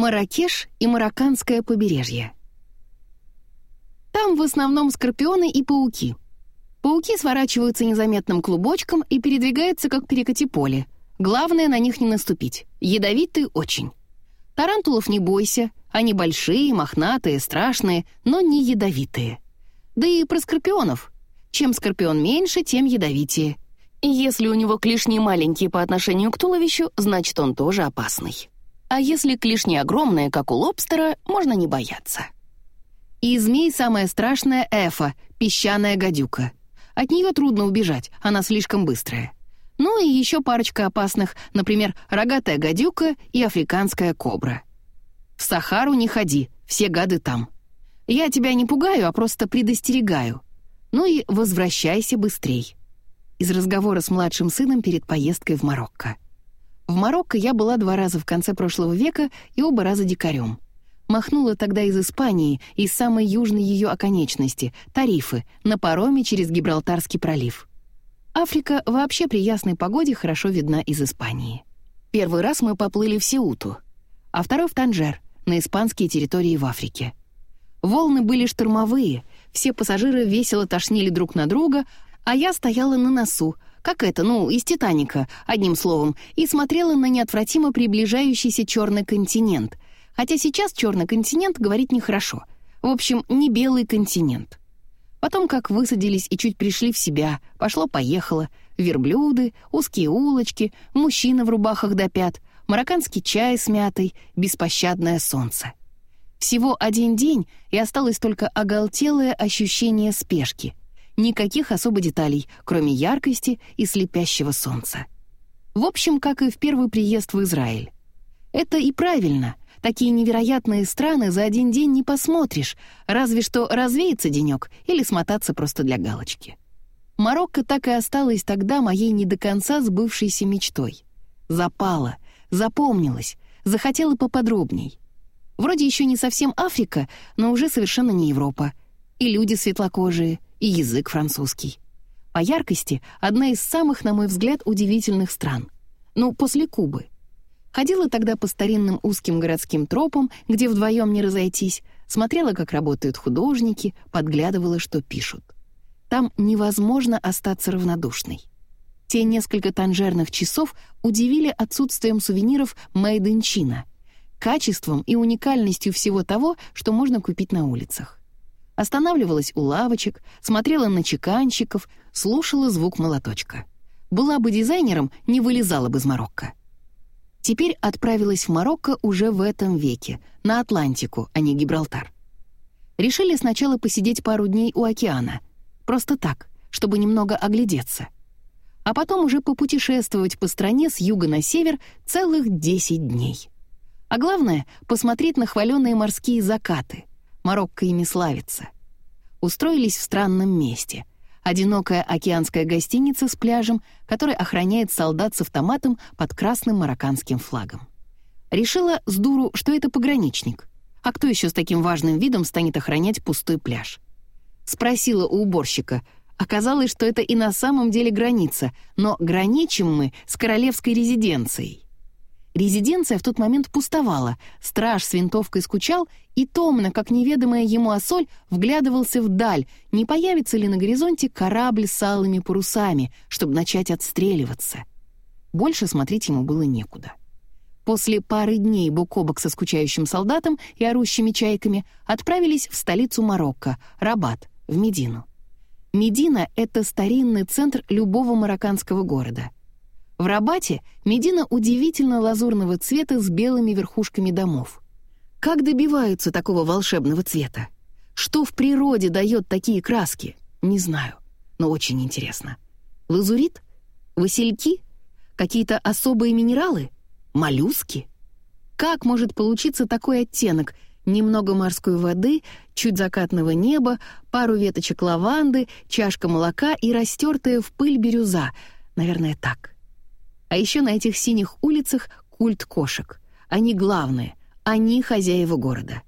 Маракеш и Марокканское побережье. Там в основном скорпионы и пауки. Пауки сворачиваются незаметным клубочком и передвигаются, как перекати поле. Главное на них не наступить. Ядовитые очень. Тарантулов не бойся, они большие, мохнатые, страшные, но не ядовитые. Да и про скорпионов. Чем скорпион меньше, тем ядовитее. И если у него клешни маленькие по отношению к туловищу, значит, он тоже опасный. А если клешни огромные, как у лобстера, можно не бояться. И змей самое страшное — эфа, песчаная гадюка. От нее трудно убежать, она слишком быстрая. Ну и еще парочка опасных, например, рогатая гадюка и африканская кобра. В Сахару не ходи, все гады там. Я тебя не пугаю, а просто предостерегаю. Ну и возвращайся быстрей. Из разговора с младшим сыном перед поездкой в Марокко. В Марокко я была два раза в конце прошлого века и оба раза дикарем. Махнула тогда из Испании, из самой южной ее оконечности, Тарифы, на пароме через Гибралтарский пролив. Африка вообще при ясной погоде хорошо видна из Испании. Первый раз мы поплыли в Сеуту, а второй в Танжер, на испанские территории в Африке. Волны были штормовые, все пассажиры весело тошнили друг на друга, а я стояла на носу, как это, ну, из «Титаника», одним словом, и смотрела на неотвратимо приближающийся черный континент. Хотя сейчас черный континент говорить нехорошо. В общем, не белый континент. Потом, как высадились и чуть пришли в себя, пошло-поехало. Верблюды, узкие улочки, мужчины в рубахах до пят, марокканский чай с мятой, беспощадное солнце. Всего один день, и осталось только оголтелое ощущение спешки — Никаких особо деталей, кроме яркости и слепящего солнца. В общем, как и в первый приезд в Израиль. Это и правильно. Такие невероятные страны за один день не посмотришь, разве что развеется денек или смотаться просто для галочки. Марокко так и осталось тогда моей не до конца сбывшейся мечтой. Запала, запомнилась, захотела поподробней. Вроде еще не совсем Африка, но уже совершенно не Европа. И люди светлокожие — и язык французский. По яркости — одна из самых, на мой взгляд, удивительных стран. Ну, после Кубы. Ходила тогда по старинным узким городским тропам, где вдвоем не разойтись, смотрела, как работают художники, подглядывала, что пишут. Там невозможно остаться равнодушной. Те несколько танжерных часов удивили отсутствием сувениров «Made in China», качеством и уникальностью всего того, что можно купить на улицах останавливалась у лавочек, смотрела на чеканщиков, слушала звук молоточка. Была бы дизайнером, не вылезала бы из Марокко. Теперь отправилась в Марокко уже в этом веке, на Атлантику, а не Гибралтар. Решили сначала посидеть пару дней у океана. Просто так, чтобы немного оглядеться. А потом уже попутешествовать по стране с юга на север целых 10 дней. А главное — посмотреть на хваленные морские закаты — Марокко ими славится. Устроились в странном месте. Одинокая океанская гостиница с пляжем, который охраняет солдат с автоматом под красным марокканским флагом. Решила с дуру, что это пограничник. А кто еще с таким важным видом станет охранять пустой пляж? Спросила у уборщика. Оказалось, что это и на самом деле граница, но граничим мы с королевской резиденцией. Резиденция в тот момент пустовала, страж с винтовкой скучал и томно, как неведомая ему осоль, вглядывался вдаль, не появится ли на горизонте корабль с алыми парусами, чтобы начать отстреливаться. Больше смотреть ему было некуда. После пары дней бок о бок со скучающим солдатом и орущими чайками отправились в столицу Марокко, Рабат, в Медину. Медина — это старинный центр любого марокканского города — в Рабате медина удивительно лазурного цвета с белыми верхушками домов. Как добиваются такого волшебного цвета? Что в природе дает такие краски? Не знаю, но очень интересно. Лазурит? Васильки? Какие-то особые минералы? Моллюски? Как может получиться такой оттенок? Немного морской воды, чуть закатного неба, пару веточек лаванды, чашка молока и растертая в пыль бирюза. Наверное, так. А еще на этих синих улицах культ кошек. Они главные, они хозяева города.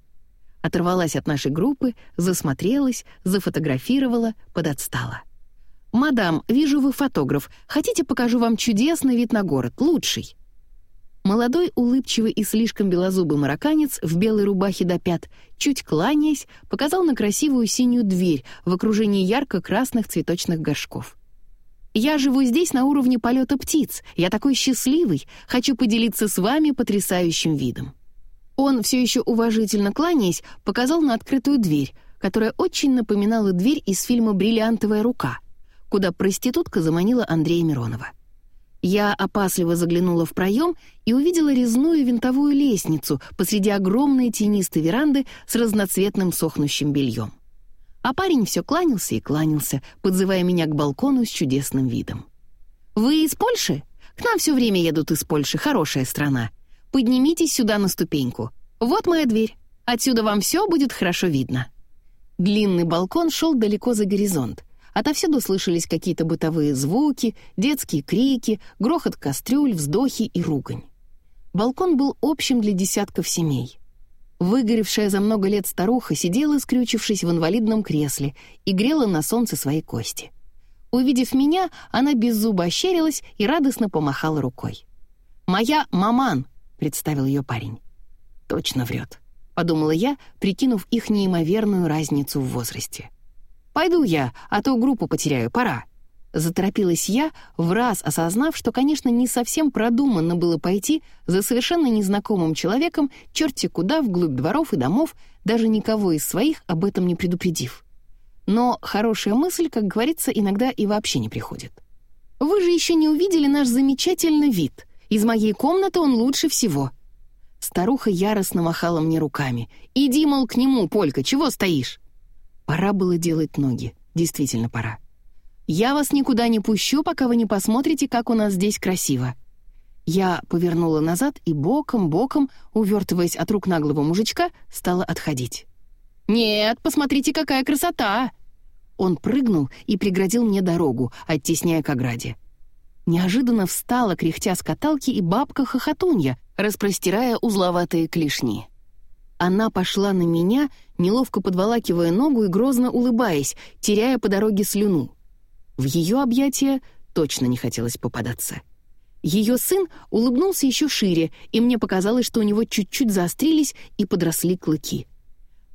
Оторвалась от нашей группы, засмотрелась, зафотографировала, подотстала. «Мадам, вижу, вы фотограф. Хотите, покажу вам чудесный вид на город, лучший?» Молодой, улыбчивый и слишком белозубый марокканец в белой рубахе до пят, чуть кланяясь, показал на красивую синюю дверь в окружении ярко-красных цветочных горшков. «Я живу здесь на уровне полета птиц. Я такой счастливый. Хочу поделиться с вами потрясающим видом». Он, все еще уважительно кланяясь, показал на открытую дверь, которая очень напоминала дверь из фильма «Бриллиантовая рука», куда проститутка заманила Андрея Миронова. Я опасливо заглянула в проем и увидела резную винтовую лестницу посреди огромной тенистой веранды с разноцветным сохнущим бельем. А парень все кланялся и кланялся, подзывая меня к балкону с чудесным видом. «Вы из Польши? К нам все время едут из Польши, хорошая страна. Поднимитесь сюда на ступеньку. Вот моя дверь. Отсюда вам все будет хорошо видно». Длинный балкон шел далеко за горизонт — Отовсюду слышались какие-то бытовые звуки, детские крики, грохот кастрюль, вздохи и ругань. Балкон был общим для десятков семей. Выгоревшая за много лет старуха сидела, скрючившись в инвалидном кресле, и грела на солнце свои кости. Увидев меня, она без зуба ощерилась и радостно помахала рукой. «Моя маман», — представил ее парень. «Точно врет», — подумала я, прикинув их неимоверную разницу в возрасте. «Пойду я, а то группу потеряю, пора». Заторопилась я, в раз осознав, что, конечно, не совсем продуманно было пойти за совершенно незнакомым человеком черти куда вглубь дворов и домов, даже никого из своих об этом не предупредив. Но хорошая мысль, как говорится, иногда и вообще не приходит. «Вы же еще не увидели наш замечательный вид. Из моей комнаты он лучше всего». Старуха яростно махала мне руками. «Иди, мол, к нему, Полька, чего стоишь?» Пора было делать ноги. Действительно пора. «Я вас никуда не пущу, пока вы не посмотрите, как у нас здесь красиво». Я повернула назад и боком-боком, увертываясь от рук наглого мужичка, стала отходить. «Нет, посмотрите, какая красота!» Он прыгнул и преградил мне дорогу, оттесняя к ограде. Неожиданно встала, кряхтя с каталки, и бабка-хохотунья, распростирая узловатые клешни. Она пошла на меня, неловко подволакивая ногу и грозно улыбаясь, теряя по дороге слюну. В ее объятия точно не хотелось попадаться. Ее сын улыбнулся еще шире, и мне показалось, что у него чуть-чуть заострились и подросли клыки.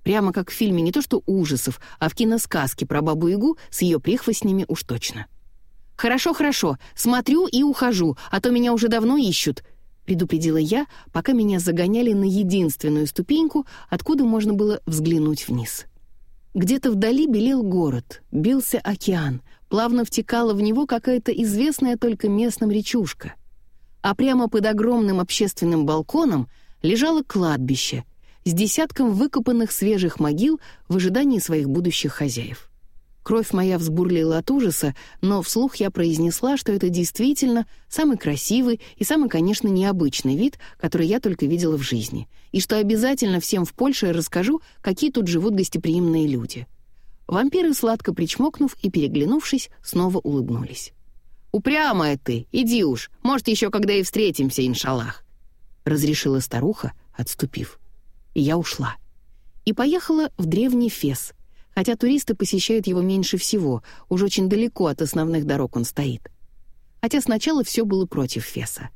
Прямо как в фильме не то что ужасов, а в киносказке про Бабу-Ягу с ее прихвостнями уж точно. «Хорошо, хорошо, смотрю и ухожу, а то меня уже давно ищут», предупредила я, пока меня загоняли на единственную ступеньку, откуда можно было взглянуть вниз. Где-то вдали белел город, бился океан, плавно втекала в него какая-то известная только местным речушка. А прямо под огромным общественным балконом лежало кладбище с десятком выкопанных свежих могил в ожидании своих будущих хозяев. Кровь моя взбурлила от ужаса, но вслух я произнесла, что это действительно самый красивый и самый, конечно, необычный вид, который я только видела в жизни, и что обязательно всем в Польше расскажу, какие тут живут гостеприимные люди. Вампиры, сладко причмокнув и переглянувшись, снова улыбнулись. «Упрямая ты, иди уж, может, еще когда и встретимся, иншаллах», — разрешила старуха, отступив. И я ушла. И поехала в древний Фес — хотя туристы посещают его меньше всего, уж очень далеко от основных дорог он стоит. Хотя сначала все было против Феса.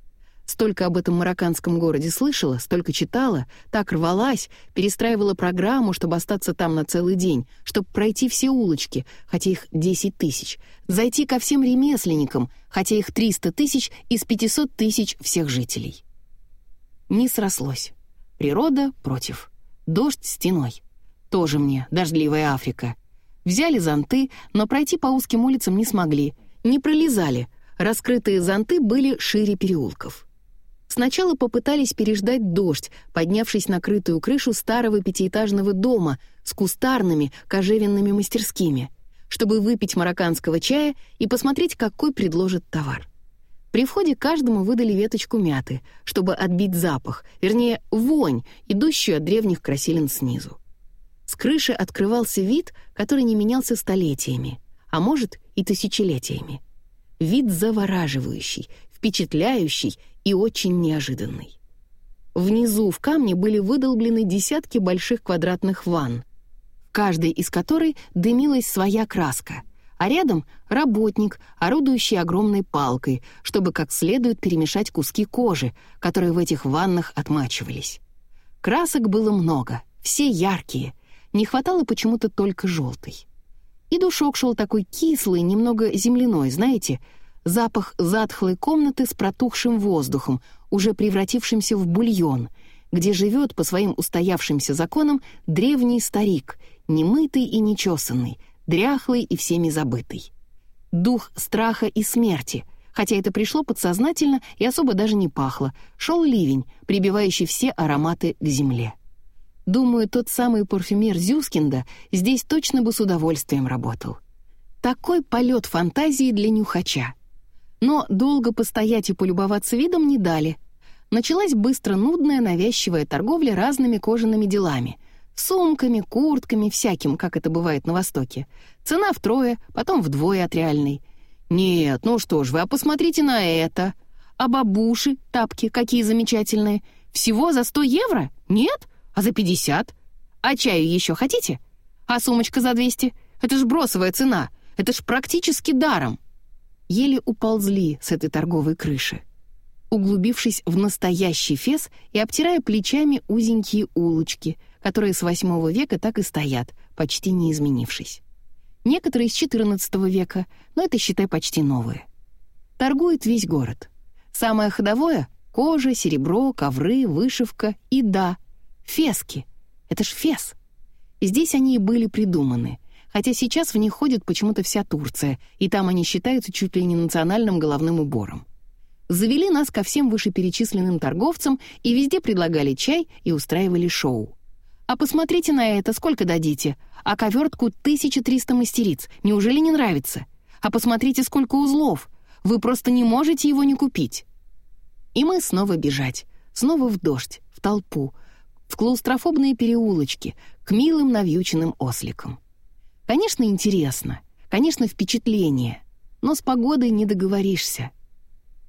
Столько об этом марокканском городе слышала, столько читала, так рвалась, перестраивала программу, чтобы остаться там на целый день, чтобы пройти все улочки, хотя их 10 тысяч, зайти ко всем ремесленникам, хотя их 300 тысяч из 500 тысяч всех жителей. Не срослось. Природа против. Дождь стеной. Тоже мне, дождливая Африка. Взяли зонты, но пройти по узким улицам не смогли. Не пролезали. Раскрытые зонты были шире переулков. Сначала попытались переждать дождь, поднявшись на крытую крышу старого пятиэтажного дома с кустарными кожевенными мастерскими, чтобы выпить марокканского чая и посмотреть, какой предложат товар. При входе каждому выдали веточку мяты, чтобы отбить запах, вернее, вонь, идущую от древних красилин снизу. С крыши открывался вид, который не менялся столетиями, а может и тысячелетиями. Вид завораживающий, впечатляющий и очень неожиданный. Внизу в камне были выдолблены десятки больших квадратных ванн, в каждой из которой дымилась своя краска, а рядом — работник, орудующий огромной палкой, чтобы как следует перемешать куски кожи, которые в этих ваннах отмачивались. Красок было много, все яркие, не хватало почему-то только желтой. И душок шел такой кислый, немного земляной, знаете, запах затхлой комнаты с протухшим воздухом, уже превратившимся в бульон, где живет по своим устоявшимся законам древний старик, немытый и нечесанный, дряхлый и всеми забытый. Дух страха и смерти, хотя это пришло подсознательно и особо даже не пахло, шел ливень, прибивающий все ароматы к земле. Думаю, тот самый парфюмер Зюскинда здесь точно бы с удовольствием работал. Такой полет фантазии для нюхача. Но долго постоять и полюбоваться видом не дали. Началась быстро нудная, навязчивая торговля разными кожаными делами. Сумками, куртками, всяким, как это бывает на Востоке. Цена втрое, потом вдвое от реальной. «Нет, ну что ж вы, а посмотрите на это!» «А бабуши, тапки, какие замечательные! Всего за 100 евро? Нет? А за 50? А чаю еще хотите? А сумочка за 200? Это ж бросовая цена. Это ж практически даром. Еле уползли с этой торговой крыши. Углубившись в настоящий фес и обтирая плечами узенькие улочки, которые с восьмого века так и стоят, почти не изменившись. Некоторые из XIV века, но это, считай, почти новые. Торгует весь город. Самое ходовое — кожа, серебро, ковры, вышивка и, да, Фески. Это ж фес. Здесь они и были придуманы. Хотя сейчас в них ходит почему-то вся Турция, и там они считаются чуть ли не национальным головным убором. Завели нас ко всем вышеперечисленным торговцам и везде предлагали чай и устраивали шоу. «А посмотрите на это, сколько дадите? А ковертку 1300 мастериц, неужели не нравится? А посмотрите, сколько узлов! Вы просто не можете его не купить!» И мы снова бежать, снова в дождь, в толпу, в клаустрофобные переулочки, к милым навьюченным осликам. Конечно, интересно, конечно, впечатление, но с погодой не договоришься.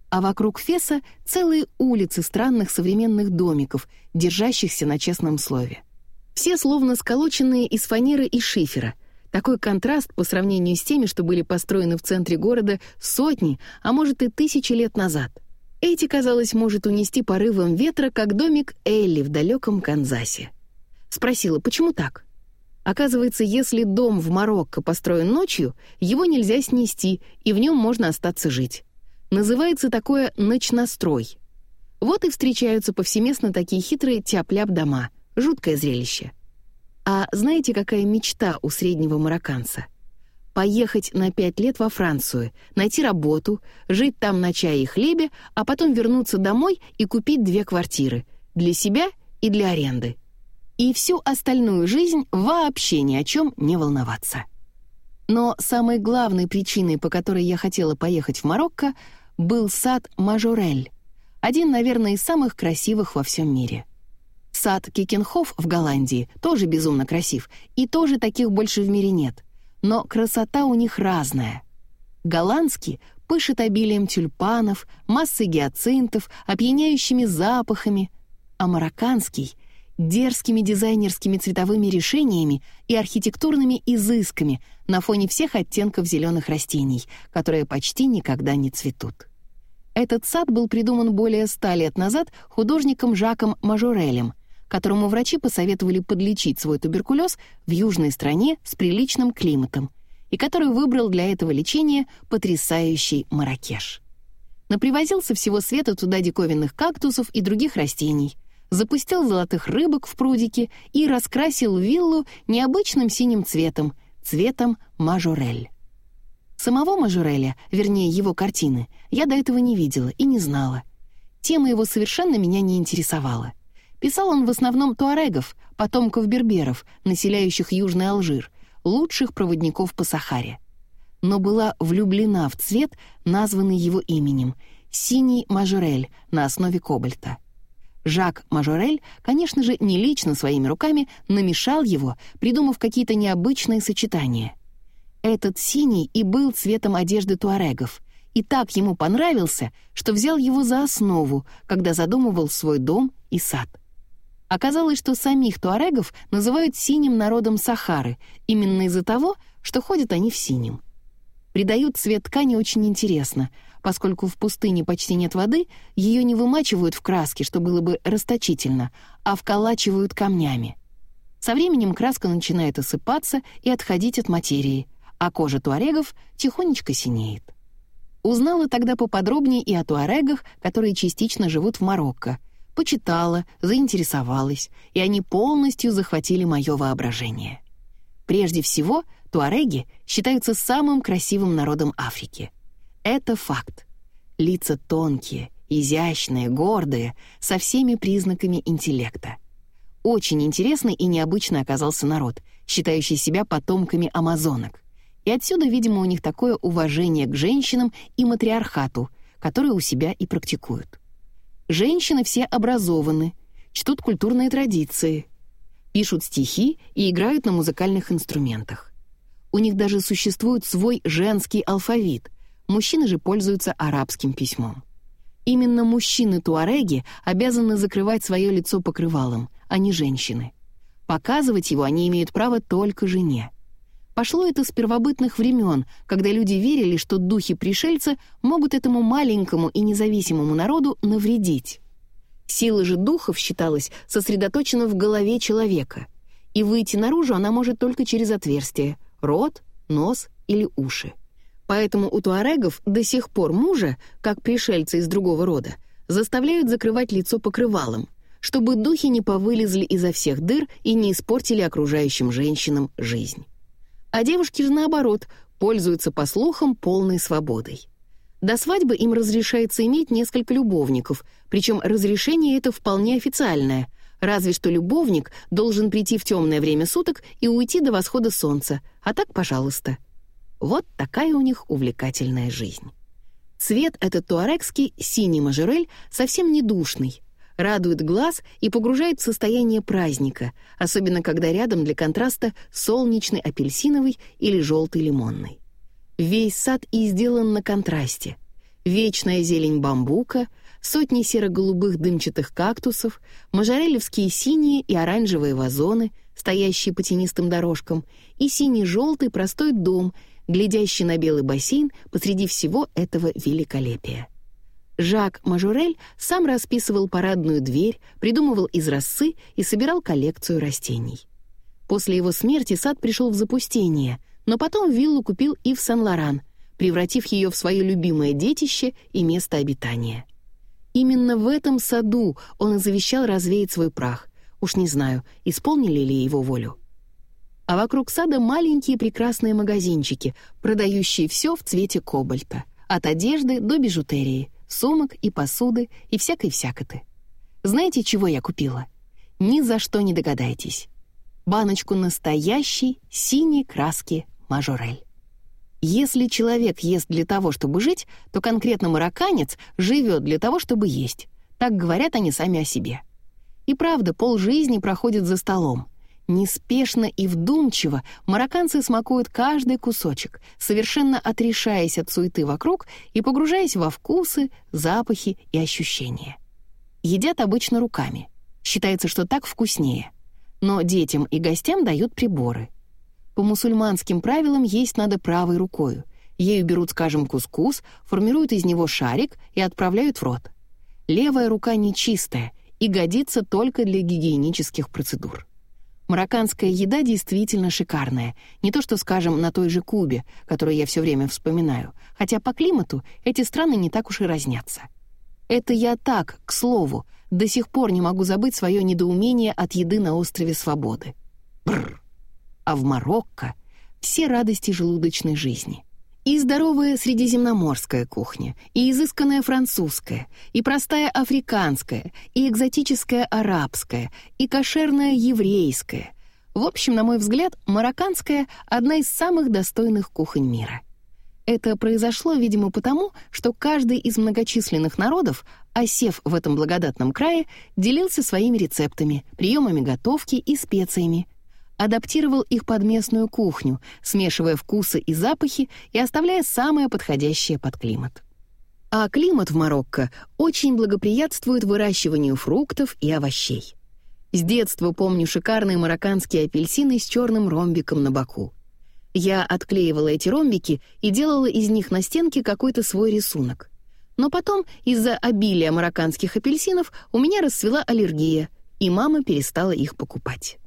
А вокруг Феса целые улицы странных современных домиков, держащихся на честном слове. Все словно сколоченные из фанеры и шифера. Такой контраст по сравнению с теми, что были построены в центре города сотни, а может и тысячи лет назад. Эти, казалось, может унести порывом ветра, как домик Элли в далеком Канзасе. Спросила, почему так? Оказывается, если дом в Марокко построен ночью, его нельзя снести, и в нем можно остаться жить. Называется такое «ночнострой». Вот и встречаются повсеместно такие хитрые тяп-ляп дома. Жуткое зрелище. А знаете, какая мечта у среднего марокканца? поехать на пять лет во Францию, найти работу, жить там на чае и хлебе, а потом вернуться домой и купить две квартиры для себя и для аренды. И всю остальную жизнь вообще ни о чем не волноваться. Но самой главной причиной, по которой я хотела поехать в Марокко, был сад Мажорель, один, наверное, из самых красивых во всем мире. Сад Кикенхоф в Голландии тоже безумно красив, и тоже таких больше в мире нет — но красота у них разная. Голландский пышет обилием тюльпанов, массой гиацинтов, опьяняющими запахами, а марокканский — дерзкими дизайнерскими цветовыми решениями и архитектурными изысками на фоне всех оттенков зеленых растений, которые почти никогда не цветут. Этот сад был придуман более ста лет назад художником Жаком Мажорелем — которому врачи посоветовали подлечить свой туберкулез в южной стране с приличным климатом, и который выбрал для этого лечения потрясающий Маракеш. Напривозил со всего света туда диковинных кактусов и других растений, запустил золотых рыбок в прудике и раскрасил виллу необычным синим цветом, цветом мажорель. Самого Мажуреля, вернее, его картины, я до этого не видела и не знала. Тема его совершенно меня не интересовала — Писал он в основном туарегов, потомков берберов, населяющих Южный Алжир, лучших проводников по Сахаре. Но была влюблена в цвет, названный его именем — синий мажорель на основе кобальта. Жак Мажорель, конечно же, не лично своими руками намешал его, придумав какие-то необычные сочетания. Этот синий и был цветом одежды туарегов, и так ему понравился, что взял его за основу, когда задумывал свой дом и сад. Оказалось, что самих туарегов называют синим народом Сахары, именно из-за того, что ходят они в синем. Придают цвет ткани очень интересно, поскольку в пустыне почти нет воды, ее не вымачивают в краске, что было бы расточительно, а вколачивают камнями. Со временем краска начинает осыпаться и отходить от материи, а кожа туарегов тихонечко синеет. Узнала тогда поподробнее и о туарегах, которые частично живут в Марокко. Почитала, заинтересовалась, и они полностью захватили мое воображение. Прежде всего, туареги считаются самым красивым народом Африки. Это факт. Лица тонкие, изящные, гордые, со всеми признаками интеллекта. Очень интересный и необычный оказался народ, считающий себя потомками амазонок. И отсюда, видимо, у них такое уважение к женщинам и матриархату, которые у себя и практикуют. Женщины все образованы, чтут культурные традиции, пишут стихи и играют на музыкальных инструментах. У них даже существует свой женский алфавит, мужчины же пользуются арабским письмом. Именно мужчины-туареги обязаны закрывать свое лицо покрывалом, а не женщины. Показывать его они имеют право только жене. Пошло это с первобытных времен, когда люди верили, что духи-пришельца могут этому маленькому и независимому народу навредить. Сила же духов, считалось, сосредоточена в голове человека, и выйти наружу она может только через отверстие — рот, нос или уши. Поэтому у туарегов до сих пор мужа, как пришельца из другого рода, заставляют закрывать лицо покрывалом, чтобы духи не повылезли изо всех дыр и не испортили окружающим женщинам жизнь. А девушки же, наоборот, пользуются, по слухам, полной свободой. До свадьбы им разрешается иметь несколько любовников, причем разрешение это вполне официальное, разве что любовник должен прийти в темное время суток и уйти до восхода солнца, а так, пожалуйста. Вот такая у них увлекательная жизнь. Цвет этот туарекский, синий мажорель, совсем не душный, радует глаз и погружает в состояние праздника, особенно когда рядом для контраста солнечный апельсиновый или желтый лимонный. Весь сад и сделан на контрасте. Вечная зелень бамбука, сотни серо-голубых дымчатых кактусов, мажорелевские синие и оранжевые вазоны, стоящие по тенистым дорожкам, и синий-желтый простой дом, глядящий на белый бассейн посреди всего этого великолепия. Жак Мажурель сам расписывал парадную дверь, придумывал из росы и собирал коллекцию растений. После его смерти сад пришел в запустение, но потом виллу купил Ив Сен-Лоран, превратив ее в свое любимое детище и место обитания. Именно в этом саду он и завещал развеять свой прах. Уж не знаю, исполнили ли его волю. А вокруг сада маленькие прекрасные магазинчики, продающие все в цвете кобальта, от одежды до бижутерии — сумок и посуды и всякой-всякоты. Знаете, чего я купила? Ни за что не догадаетесь. Баночку настоящей синей краски мажорель. Если человек ест для того, чтобы жить, то конкретно марокканец живет для того, чтобы есть. Так говорят они сами о себе. И правда, полжизни проходит за столом. Неспешно и вдумчиво марокканцы смакуют каждый кусочек, совершенно отрешаясь от суеты вокруг и погружаясь во вкусы, запахи и ощущения. Едят обычно руками. Считается, что так вкуснее. Но детям и гостям дают приборы. По мусульманским правилам есть надо правой рукой. Ею берут, скажем, кускус, формируют из него шарик и отправляют в рот. Левая рука нечистая и годится только для гигиенических процедур. Марокканская еда действительно шикарная, не то что, скажем, на той же Кубе, которую я все время вспоминаю, хотя по климату эти страны не так уж и разнятся. Это я так, к слову, до сих пор не могу забыть свое недоумение от еды на острове Свободы. Бррр. А в Марокко все радости желудочной жизни — и здоровая средиземноморская кухня, и изысканная французская, и простая африканская, и экзотическая арабская, и кошерная еврейская. В общем, на мой взгляд, марокканская — одна из самых достойных кухонь мира. Это произошло, видимо, потому, что каждый из многочисленных народов, осев в этом благодатном крае, делился своими рецептами, приемами готовки и специями, адаптировал их под местную кухню, смешивая вкусы и запахи и оставляя самое подходящее под климат. А климат в Марокко очень благоприятствует выращиванию фруктов и овощей. С детства помню шикарные марокканские апельсины с черным ромбиком на боку. Я отклеивала эти ромбики и делала из них на стенке какой-то свой рисунок. Но потом из-за обилия марокканских апельсинов у меня расцвела аллергия, и мама перестала их покупать.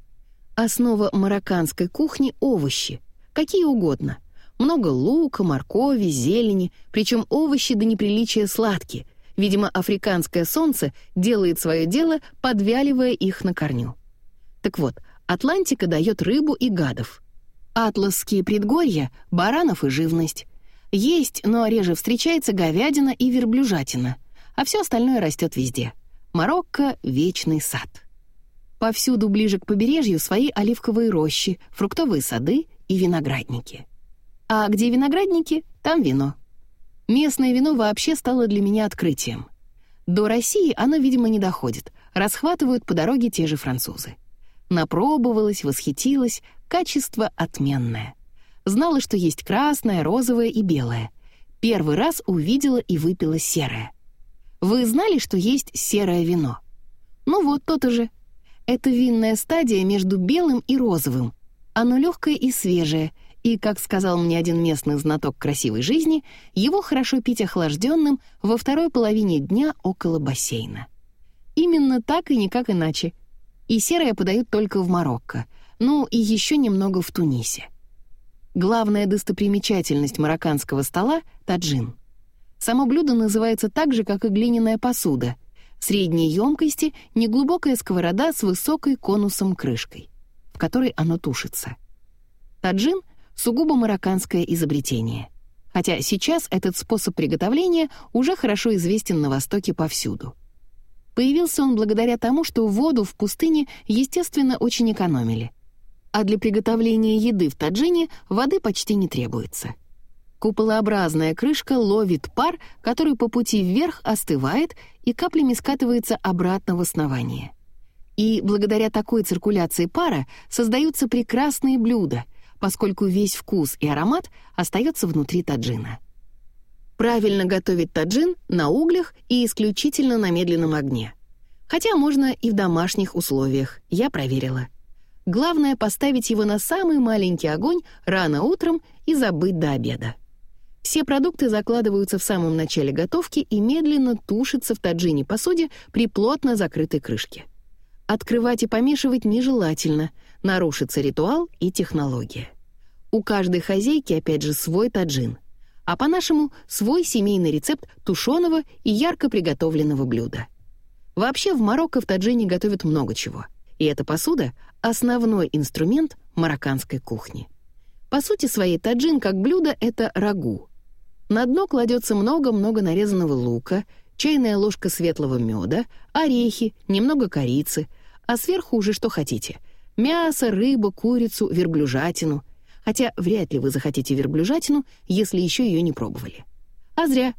Основа марокканской кухни — овощи, какие угодно. Много лука, моркови, зелени, причем овощи до неприличия сладкие. Видимо, африканское солнце делает свое дело, подвяливая их на корню. Так вот, Атлантика дает рыбу и гадов. Атласские предгорья — баранов и живность. Есть, но реже встречается говядина и верблюжатина, а все остальное растет везде. Марокко — вечный сад. Повсюду ближе к побережью свои оливковые рощи, фруктовые сады и виноградники. А где виноградники, там вино. Местное вино вообще стало для меня открытием. До России оно, видимо, не доходит, расхватывают по дороге те же французы. Напробовалась, восхитилась, качество отменное. Знала, что есть красное, розовое и белое. Первый раз увидела и выпила серое. Вы знали, что есть серое вино? Ну вот, то-то же. Это винная стадия между белым и розовым. Оно легкое и свежее, и, как сказал мне один местный знаток красивой жизни, его хорошо пить охлажденным во второй половине дня около бассейна. Именно так и никак иначе. И серое подают только в Марокко, ну и еще немного в Тунисе. Главная достопримечательность марокканского стола — таджин. Само блюдо называется так же, как и глиняная посуда — Средней емкости неглубокая сковорода с высокой конусом крышкой, в которой оно тушится. Таджин — сугубо марокканское изобретение. Хотя сейчас этот способ приготовления уже хорошо известен на Востоке повсюду. Появился он благодаря тому, что воду в пустыне, естественно, очень экономили. А для приготовления еды в таджине воды почти не требуется — Куполообразная крышка ловит пар, который по пути вверх остывает и каплями скатывается обратно в основание. И благодаря такой циркуляции пара создаются прекрасные блюда, поскольку весь вкус и аромат остается внутри таджина. Правильно готовить таджин на углях и исключительно на медленном огне. Хотя можно и в домашних условиях, я проверила. Главное — поставить его на самый маленький огонь рано утром и забыть до обеда. Все продукты закладываются в самом начале готовки и медленно тушатся в таджине посуде при плотно закрытой крышке. Открывать и помешивать нежелательно, нарушится ритуал и технология. У каждой хозяйки, опять же, свой таджин, а по-нашему свой семейный рецепт тушеного и ярко приготовленного блюда. Вообще в Марокко в таджине готовят много чего, и эта посуда — основной инструмент марокканской кухни. По сути своей таджин как блюдо — это рагу — на дно кладется много-много нарезанного лука, чайная ложка светлого меда, орехи, немного корицы, а сверху уже что хотите. Мясо, рыбу, курицу, верблюжатину. Хотя вряд ли вы захотите верблюжатину, если еще ее не пробовали. А зря.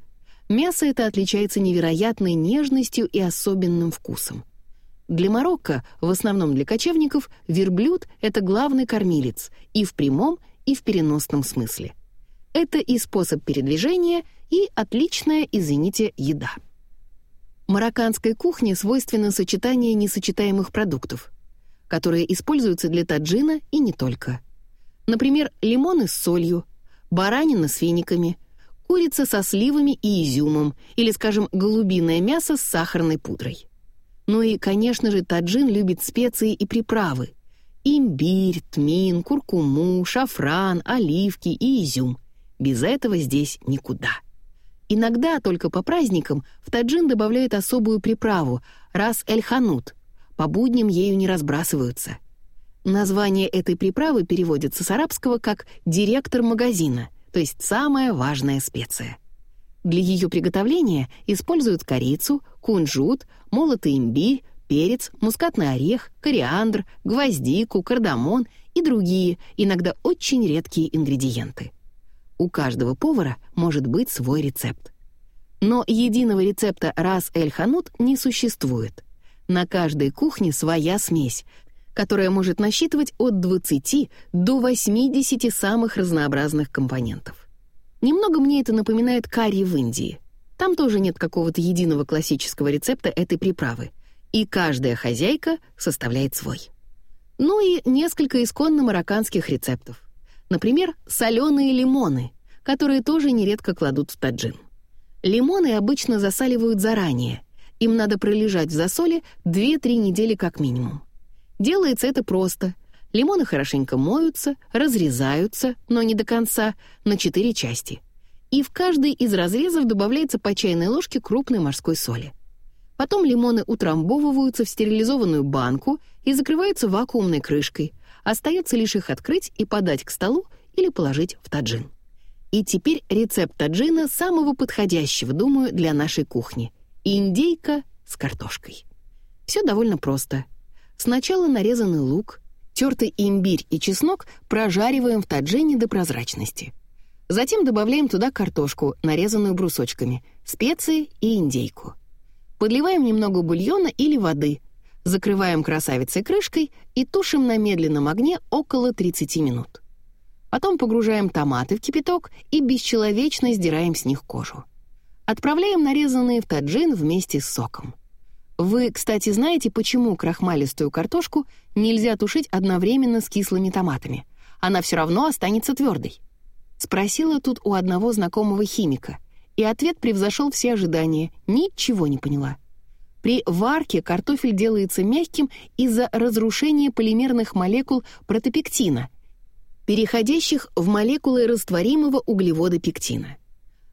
Мясо это отличается невероятной нежностью и особенным вкусом. Для Марокко, в основном для кочевников, верблюд — это главный кормилец и в прямом, и в переносном смысле — это и способ передвижения, и отличная, извините, еда. Марокканской кухне свойственно сочетание несочетаемых продуктов, которые используются для таджина и не только. Например, лимоны с солью, баранина с финиками, курица со сливами и изюмом или, скажем, голубиное мясо с сахарной пудрой. Ну и, конечно же, таджин любит специи и приправы. Имбирь, тмин, куркуму, шафран, оливки и изюм. Без этого здесь никуда. Иногда, только по праздникам, в таджин добавляют особую приправу — рас-эль-ханут. По будням ею не разбрасываются. Название этой приправы переводится с арабского как «директор магазина», то есть самая важная специя. Для ее приготовления используют корицу, кунжут, молотый имбирь, перец, мускатный орех, кориандр, гвоздику, кардамон и другие, иногда очень редкие ингредиенты. У каждого повара может быть свой рецепт. Но единого рецепта рас-эль-ханут не существует. На каждой кухне своя смесь, которая может насчитывать от 20 до 80 самых разнообразных компонентов. Немного мне это напоминает карри в Индии. Там тоже нет какого-то единого классического рецепта этой приправы, и каждая хозяйка составляет свой. Ну и несколько исконно марокканских рецептов. Например, соленые лимоны, которые тоже нередко кладут в таджин. Лимоны обычно засаливают заранее. Им надо пролежать в засоле 2-3 недели как минимум. Делается это просто. Лимоны хорошенько моются, разрезаются, но не до конца, на 4 части. И в каждый из разрезов добавляется по чайной ложке крупной морской соли. Потом лимоны утрамбовываются в стерилизованную банку и закрываются вакуумной крышкой. Остается лишь их открыть и подать к столу или положить в таджин. И теперь рецепт таджина самого подходящего, думаю, для нашей кухни. Индейка с картошкой. Все довольно просто. Сначала нарезанный лук, тертый имбирь и чеснок прожариваем в таджине до прозрачности. Затем добавляем туда картошку, нарезанную брусочками, специи и индейку. Подливаем немного бульона или воды, закрываем красавицей крышкой и тушим на медленном огне около 30 минут. Потом погружаем томаты в кипяток и бесчеловечно сдираем с них кожу. Отправляем нарезанные в таджин вместе с соком. Вы, кстати, знаете, почему крахмалистую картошку нельзя тушить одновременно с кислыми томатами? Она все равно останется твердой. Спросила тут у одного знакомого химика — и ответ превзошел все ожидания, ничего не поняла. При варке картофель делается мягким из-за разрушения полимерных молекул протопектина, переходящих в молекулы растворимого углевода пектина.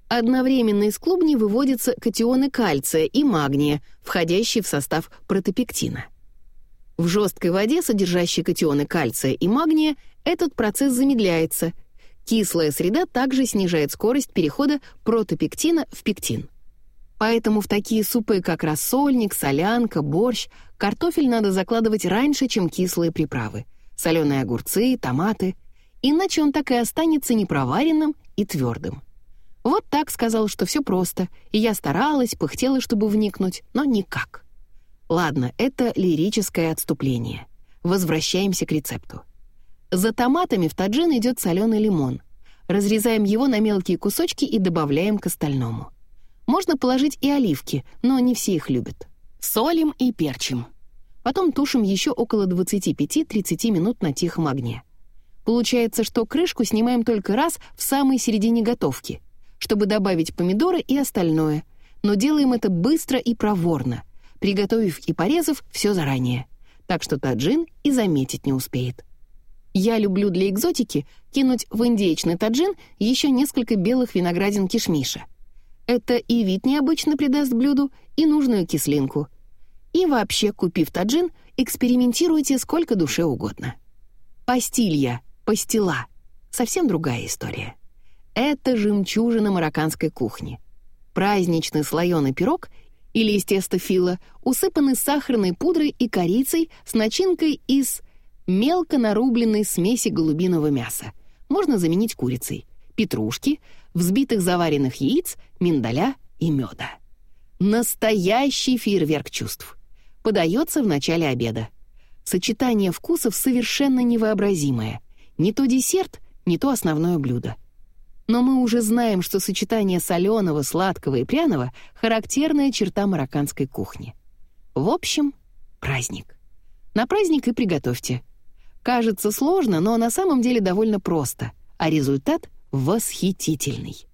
Одновременно из клубней выводятся катионы кальция и магния, входящие в состав протопектина. В жесткой воде, содержащей катионы кальция и магния, этот процесс замедляется, Кислая среда также снижает скорость перехода протопектина в пектин. Поэтому в такие супы, как рассольник, солянка, борщ, картофель надо закладывать раньше, чем кислые приправы. Соленые огурцы, томаты. Иначе он так и останется непроваренным и твердым. Вот так сказал, что все просто, и я старалась, пыхтела, чтобы вникнуть, но никак. Ладно, это лирическое отступление. Возвращаемся к рецепту. За томатами в таджин идет соленый лимон. Разрезаем его на мелкие кусочки и добавляем к остальному. Можно положить и оливки, но не все их любят. Солим и перчим. Потом тушим еще около 25-30 минут на тихом огне. Получается, что крышку снимаем только раз в самой середине готовки, чтобы добавить помидоры и остальное, но делаем это быстро и проворно, приготовив и порезав все заранее, так что таджин и заметить не успеет. Я люблю для экзотики кинуть в индеечный таджин еще несколько белых виноградин кишмиша. Это и вид необычно придаст блюду, и нужную кислинку. И вообще, купив таджин, экспериментируйте сколько душе угодно. Пастилья, пастила — совсем другая история. Это жемчужина марокканской кухни. Праздничный слоеный пирог или из теста фила, усыпанный сахарной пудрой и корицей с начинкой из мелко нарубленной смеси голубиного мяса. Можно заменить курицей, петрушки, взбитых заваренных яиц, миндаля и меда. Настоящий фейерверк чувств. Подается в начале обеда. Сочетание вкусов совершенно невообразимое. Не то десерт, не то основное блюдо. Но мы уже знаем, что сочетание соленого, сладкого и пряного — характерная черта марокканской кухни. В общем, праздник. На праздник и приготовьте — Кажется сложно, но на самом деле довольно просто, а результат восхитительный.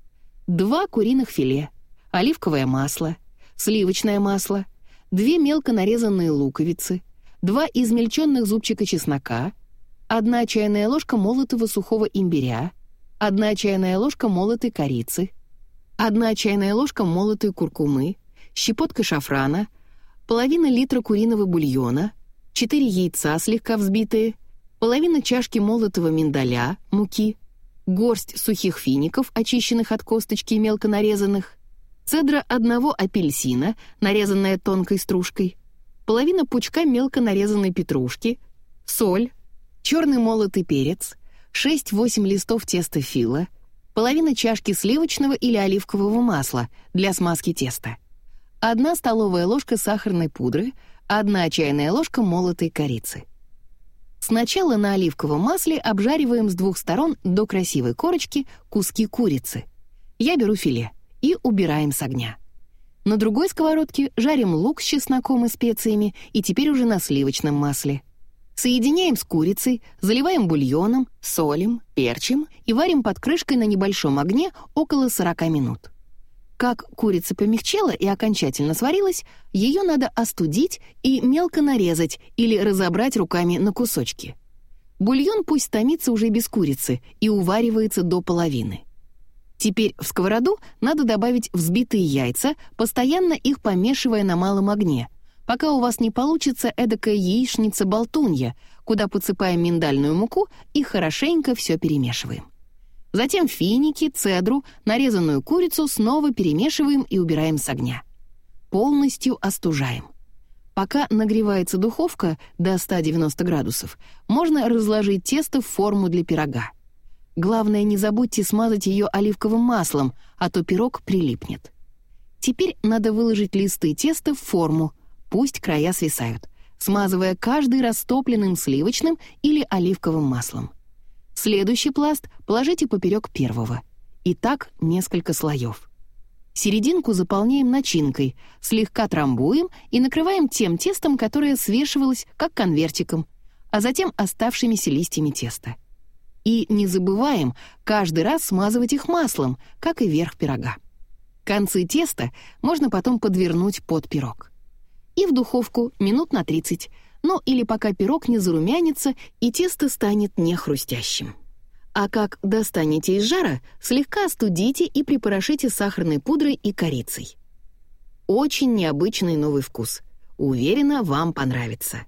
Два куриных филе, оливковое масло, сливочное масло, две мелко нарезанные луковицы, два измельченных зубчика чеснока, одна чайная ложка молотого сухого имбиря, одна чайная ложка молотой корицы, одна чайная ложка молотой куркумы, щепотка шафрана, половина литра куриного бульона, 4 яйца слегка взбитые, половина чашки молотого миндаля, муки, горсть сухих фиников, очищенных от косточки и мелко нарезанных, цедра одного апельсина, нарезанная тонкой стружкой, половина пучка мелко нарезанной петрушки, соль, черный молотый перец, 6-8 листов теста фила, половина чашки сливочного или оливкового масла для смазки теста, одна столовая ложка сахарной пудры, одна чайная ложка молотой корицы. Сначала на оливковом масле обжариваем с двух сторон до красивой корочки куски курицы. Я беру филе и убираем с огня. На другой сковородке жарим лук с чесноком и специями и теперь уже на сливочном масле. Соединяем с курицей, заливаем бульоном, солим, перчим и варим под крышкой на небольшом огне около 40 минут. Как курица помягчела и окончательно сварилась, ее надо остудить и мелко нарезать или разобрать руками на кусочки. Бульон пусть томится уже без курицы и уваривается до половины. Теперь в сковороду надо добавить взбитые яйца, постоянно их помешивая на малом огне — пока у вас не получится эдакая яичница-болтунья, куда подсыпаем миндальную муку и хорошенько все перемешиваем. Затем финики, цедру, нарезанную курицу снова перемешиваем и убираем с огня. Полностью остужаем. Пока нагревается духовка до 190 градусов, можно разложить тесто в форму для пирога. Главное, не забудьте смазать ее оливковым маслом, а то пирог прилипнет. Теперь надо выложить листы теста в форму, Пусть края свисают, смазывая каждый растопленным сливочным или оливковым маслом. Следующий пласт положите поперек первого. И так несколько слоев. Серединку заполняем начинкой, слегка трамбуем и накрываем тем тестом, которое свешивалось как конвертиком, а затем оставшимися листьями теста. И не забываем каждый раз смазывать их маслом, как и верх пирога. Концы теста можно потом подвернуть под пирог и в духовку минут на 30, ну или пока пирог не зарумянится и тесто станет не хрустящим. А как достанете из жара, слегка остудите и припорошите сахарной пудрой и корицей. Очень необычный новый вкус. Уверена, вам понравится.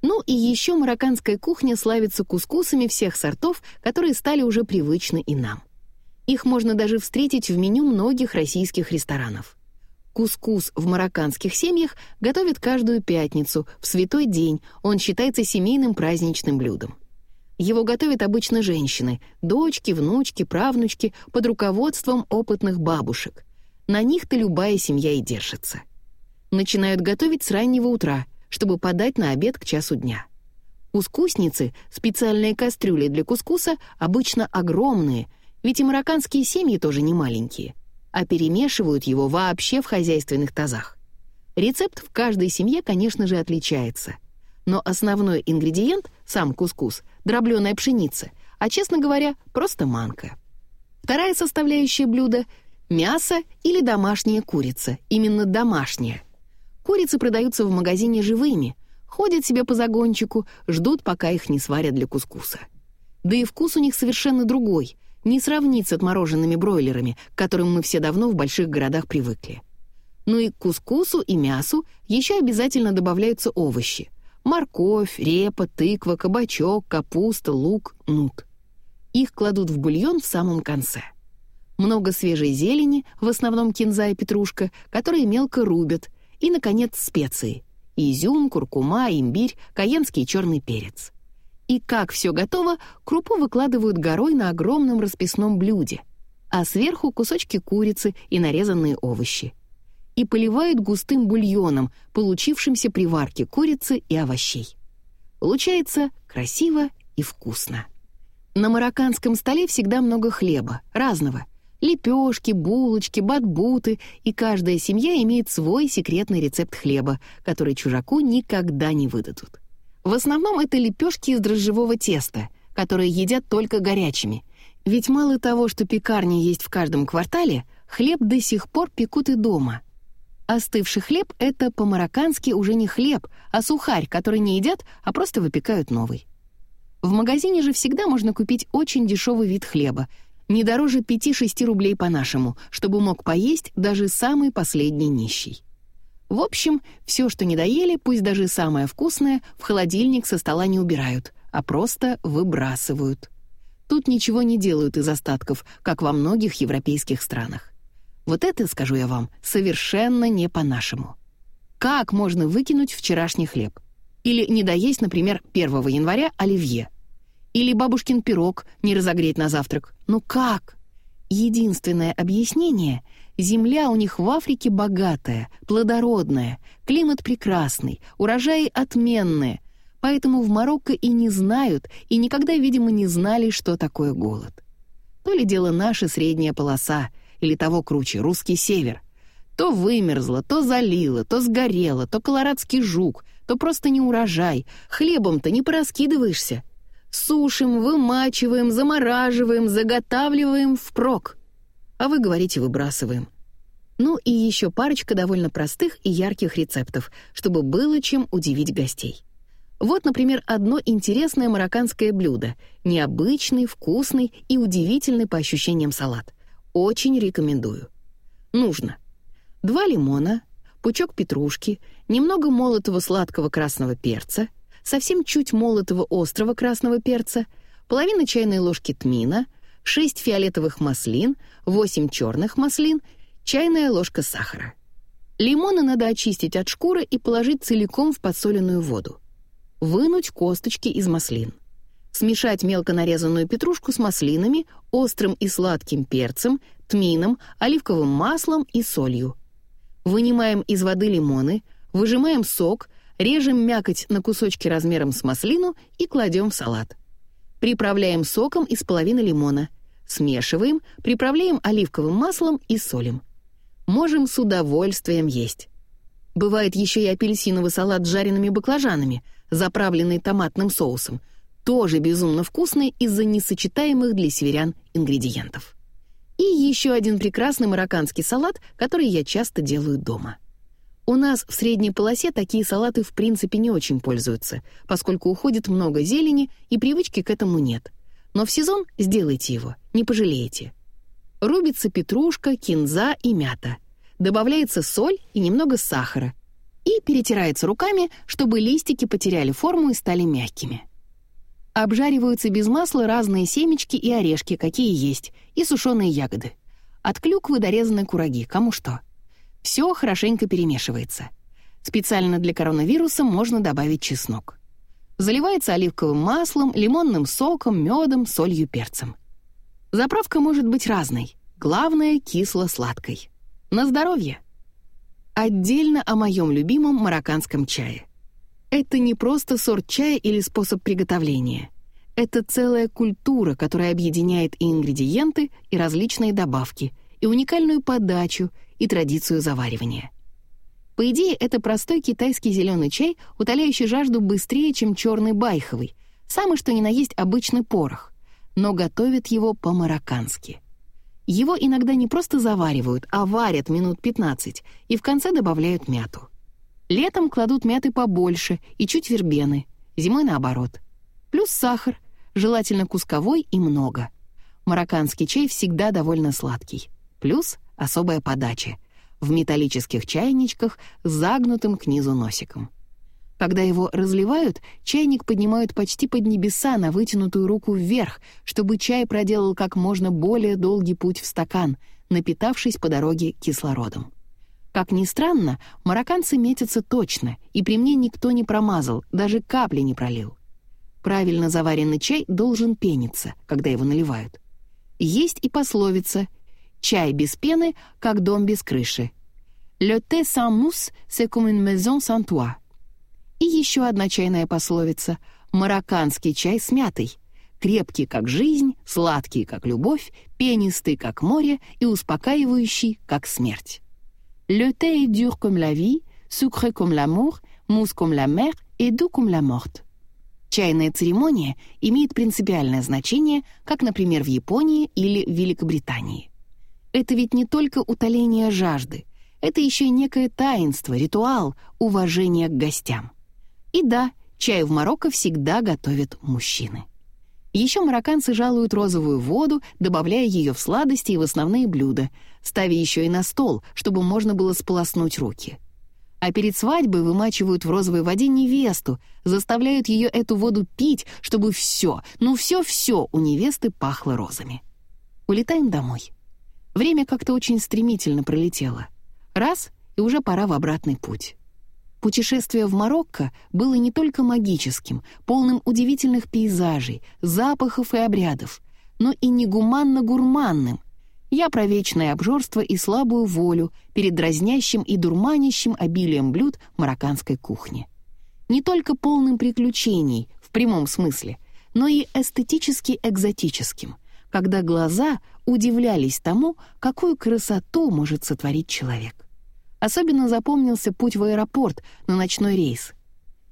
Ну и еще марокканская кухня славится кускусами всех сортов, которые стали уже привычны и нам. Их можно даже встретить в меню многих российских ресторанов. Кускус в марокканских семьях готовят каждую пятницу, в святой день, он считается семейным праздничным блюдом. Его готовят обычно женщины, дочки, внучки, правнучки, под руководством опытных бабушек. На них-то любая семья и держится. Начинают готовить с раннего утра, чтобы подать на обед к часу дня. Кускусницы, специальные кастрюли для кускуса, обычно огромные, ведь и марокканские семьи тоже не маленькие — а перемешивают его вообще в хозяйственных тазах. Рецепт в каждой семье, конечно же, отличается. Но основной ингредиент, сам кускус, дробленая пшеница, а, честно говоря, просто манка. Вторая составляющая блюда — мясо или домашняя курица, именно домашняя. Курицы продаются в магазине живыми, ходят себе по загончику, ждут, пока их не сварят для кускуса. Да и вкус у них совершенно другой — не сравнить с отмороженными бройлерами, к которым мы все давно в больших городах привыкли. Ну и к кускусу и мясу еще обязательно добавляются овощи. Морковь, репа, тыква, кабачок, капуста, лук, нут. Их кладут в бульон в самом конце. Много свежей зелени, в основном кинза и петрушка, которые мелко рубят, и, наконец, специи — изюм, куркума, имбирь, каенский черный перец — и как все готово, крупу выкладывают горой на огромном расписном блюде, а сверху кусочки курицы и нарезанные овощи. И поливают густым бульоном, получившимся при варке курицы и овощей. Получается красиво и вкусно. На марокканском столе всегда много хлеба, разного. Лепешки, булочки, батбуты, и каждая семья имеет свой секретный рецепт хлеба, который чужаку никогда не выдадут. В основном это лепешки из дрожжевого теста, которые едят только горячими. Ведь мало того, что пекарни есть в каждом квартале, хлеб до сих пор пекут и дома. Остывший хлеб — это по-мароккански уже не хлеб, а сухарь, который не едят, а просто выпекают новый. В магазине же всегда можно купить очень дешевый вид хлеба, не дороже 5-6 рублей по-нашему, чтобы мог поесть даже самый последний нищий. В общем, все, что не доели, пусть даже самое вкусное, в холодильник со стола не убирают, а просто выбрасывают. Тут ничего не делают из остатков, как во многих европейских странах. Вот это, скажу я вам, совершенно не по-нашему. Как можно выкинуть вчерашний хлеб? Или не доесть, например, 1 января оливье? Или бабушкин пирог не разогреть на завтрак? Ну как? Единственное объяснение — Земля у них в Африке богатая, плодородная, климат прекрасный, урожаи отменные, поэтому в Марокко и не знают, и никогда, видимо, не знали, что такое голод. То ли дело наша средняя полоса, или того круче, русский север. То вымерзла, то залила, то сгорела, то колорадский жук, то просто не урожай, хлебом-то не пораскидываешься. Сушим, вымачиваем, замораживаем, заготавливаем впрок. А вы говорите «выбрасываем». Ну и еще парочка довольно простых и ярких рецептов, чтобы было чем удивить гостей. Вот, например, одно интересное марокканское блюдо. Необычный, вкусный и удивительный по ощущениям салат. Очень рекомендую. Нужно. Два лимона, пучок петрушки, немного молотого сладкого красного перца, совсем чуть молотого острого красного перца, половина чайной ложки тмина, 6 фиолетовых маслин, 8 черных маслин чайная ложка сахара. Лимоны надо очистить от шкуры и положить целиком в подсоленную воду. Вынуть косточки из маслин. Смешать мелко нарезанную петрушку с маслинами, острым и сладким перцем, тмином, оливковым маслом и солью. Вынимаем из воды лимоны, выжимаем сок, режем мякоть на кусочки размером с маслину и кладем в салат. Приправляем соком из половины лимона. Смешиваем, приправляем оливковым маслом и солим можем с удовольствием есть. Бывает еще и апельсиновый салат с жареными баклажанами, заправленный томатным соусом, тоже безумно вкусный из-за несочетаемых для северян ингредиентов. И еще один прекрасный марокканский салат, который я часто делаю дома. У нас в средней полосе такие салаты в принципе не очень пользуются, поскольку уходит много зелени и привычки к этому нет. Но в сезон сделайте его, не пожалеете. Рубится петрушка, кинза и мята. Добавляется соль и немного сахара. И перетирается руками, чтобы листики потеряли форму и стали мягкими. Обжариваются без масла разные семечки и орешки, какие есть, и сушеные ягоды. От клюквы дорезаны кураги, кому что. Все хорошенько перемешивается. Специально для коронавируса можно добавить чеснок. Заливается оливковым маслом, лимонным соком, медом, солью, перцем. Заправка может быть разной. Главное — кисло-сладкой. На здоровье! Отдельно о моем любимом марокканском чае. Это не просто сорт чая или способ приготовления. Это целая культура, которая объединяет и ингредиенты, и различные добавки, и уникальную подачу, и традицию заваривания. По идее, это простой китайский зеленый чай, утоляющий жажду быстрее, чем черный байховый, самый что ни на есть обычный порох — но готовят его по-мароккански. Его иногда не просто заваривают, а варят минут 15 и в конце добавляют мяту. Летом кладут мяты побольше и чуть вербены, зимой наоборот. Плюс сахар, желательно кусковой и много. Марокканский чай всегда довольно сладкий. Плюс особая подача в металлических чайничках с загнутым к низу носиком. Когда его разливают, чайник поднимают почти под небеса на вытянутую руку вверх, чтобы чай проделал как можно более долгий путь в стакан, напитавшись по дороге кислородом. Как ни странно, марокканцы метятся точно, и при мне никто не промазал, даже капли не пролил. Правильно заваренный чай должен пениться, когда его наливают. Есть и пословица «Чай без пены, как дом без крыши». «Le thé sans mousse, c'est comme une maison sans toit». И еще одна чайная пословица «Марокканский чай с мятой». Крепкий, как жизнь, сладкий, как любовь, пенистый, как море и успокаивающий, как смерть. Le thé est dur comme la vie, sucré comme l'amour, mousse comme la mer et doux comme la morte. Чайная церемония имеет принципиальное значение, как, например, в Японии или в Великобритании. Это ведь не только утоление жажды, это еще некое таинство, ритуал, уважение к гостям. И да, чай в Марокко всегда готовят мужчины. Еще марокканцы жалуют розовую воду, добавляя ее в сладости и в основные блюда, ставя еще и на стол, чтобы можно было сполоснуть руки. А перед свадьбой вымачивают в розовой воде невесту, заставляют ее эту воду пить, чтобы все, ну все-все у невесты пахло розами. Улетаем домой. Время как-то очень стремительно пролетело. Раз — и уже пора в обратный путь. Путешествие в Марокко было не только магическим, полным удивительных пейзажей, запахов и обрядов, но и негуманно-гурманным. Я про вечное обжорство и слабую волю перед дразнящим и дурманящим обилием блюд марокканской кухни. Не только полным приключений, в прямом смысле, но и эстетически экзотическим, когда глаза удивлялись тому, какую красоту может сотворить человек. Особенно запомнился путь в аэропорт на ночной рейс.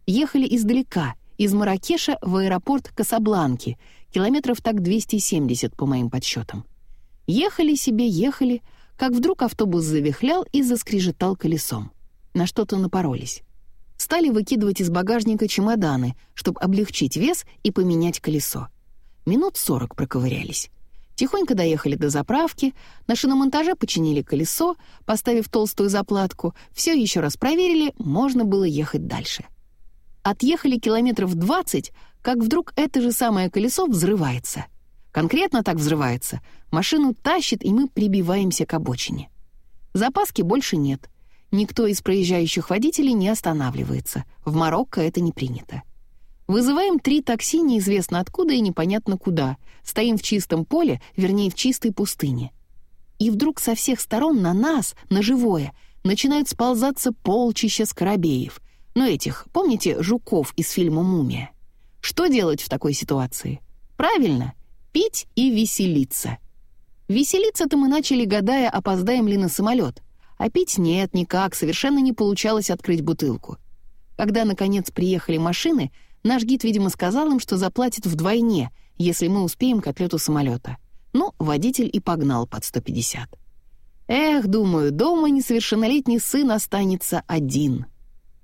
Ехали издалека, из Маракеша в аэропорт Касабланки, километров так 270 по моим подсчетам. Ехали себе, ехали, как вдруг автобус завихлял и заскрежетал колесом. На что-то напоролись. Стали выкидывать из багажника чемоданы, чтобы облегчить вес и поменять колесо. Минут сорок проковырялись. Тихонько доехали до заправки, на шиномонтаже починили колесо, поставив толстую заплатку, все еще раз проверили, можно было ехать дальше. Отъехали километров двадцать, как вдруг это же самое колесо взрывается. Конкретно так взрывается. Машину тащит, и мы прибиваемся к обочине. Запаски больше нет. Никто из проезжающих водителей не останавливается. В Марокко это не принято. Вызываем три такси неизвестно откуда и непонятно куда. Стоим в чистом поле, вернее, в чистой пустыне. И вдруг со всех сторон на нас, на живое, начинают сползаться полчища скоробеев. Ну этих, помните, жуков из фильма «Мумия»? Что делать в такой ситуации? Правильно, пить и веселиться. Веселиться-то мы начали, гадая, опоздаем ли на самолет. А пить нет, никак, совершенно не получалось открыть бутылку. Когда, наконец, приехали машины — Наш гид, видимо, сказал им, что заплатит вдвойне, если мы успеем к отлету самолета. Ну, водитель и погнал под 150. Эх, думаю, дома несовершеннолетний сын останется один.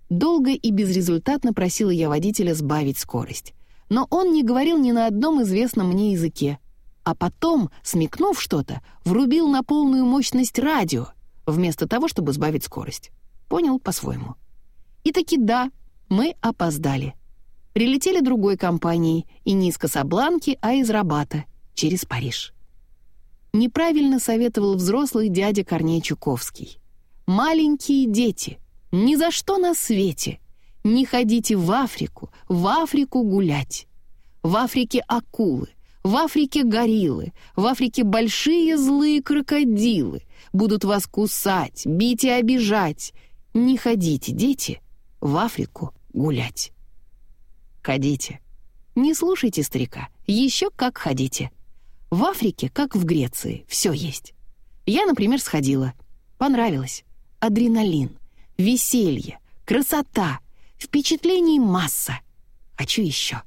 Долго и безрезультатно просила я водителя сбавить скорость. Но он не говорил ни на одном известном мне языке. А потом, смекнув что-то, врубил на полную мощность радио, вместо того, чтобы сбавить скорость. Понял по-своему. И таки да, мы опоздали прилетели другой компанией, и не из Касабланки, а из Рабата, через Париж. Неправильно советовал взрослый дядя Корней Чуковский. «Маленькие дети, ни за что на свете не ходите в Африку, в Африку гулять. В Африке акулы, в Африке гориллы, в Африке большие злые крокодилы будут вас кусать, бить и обижать. Не ходите, дети, в Африку гулять». Ходите. Не слушайте старика, еще как ходите. В Африке, как в Греции, все есть. Я, например, сходила. Понравилось. Адреналин, веселье, красота, впечатлений масса. Хочу еще.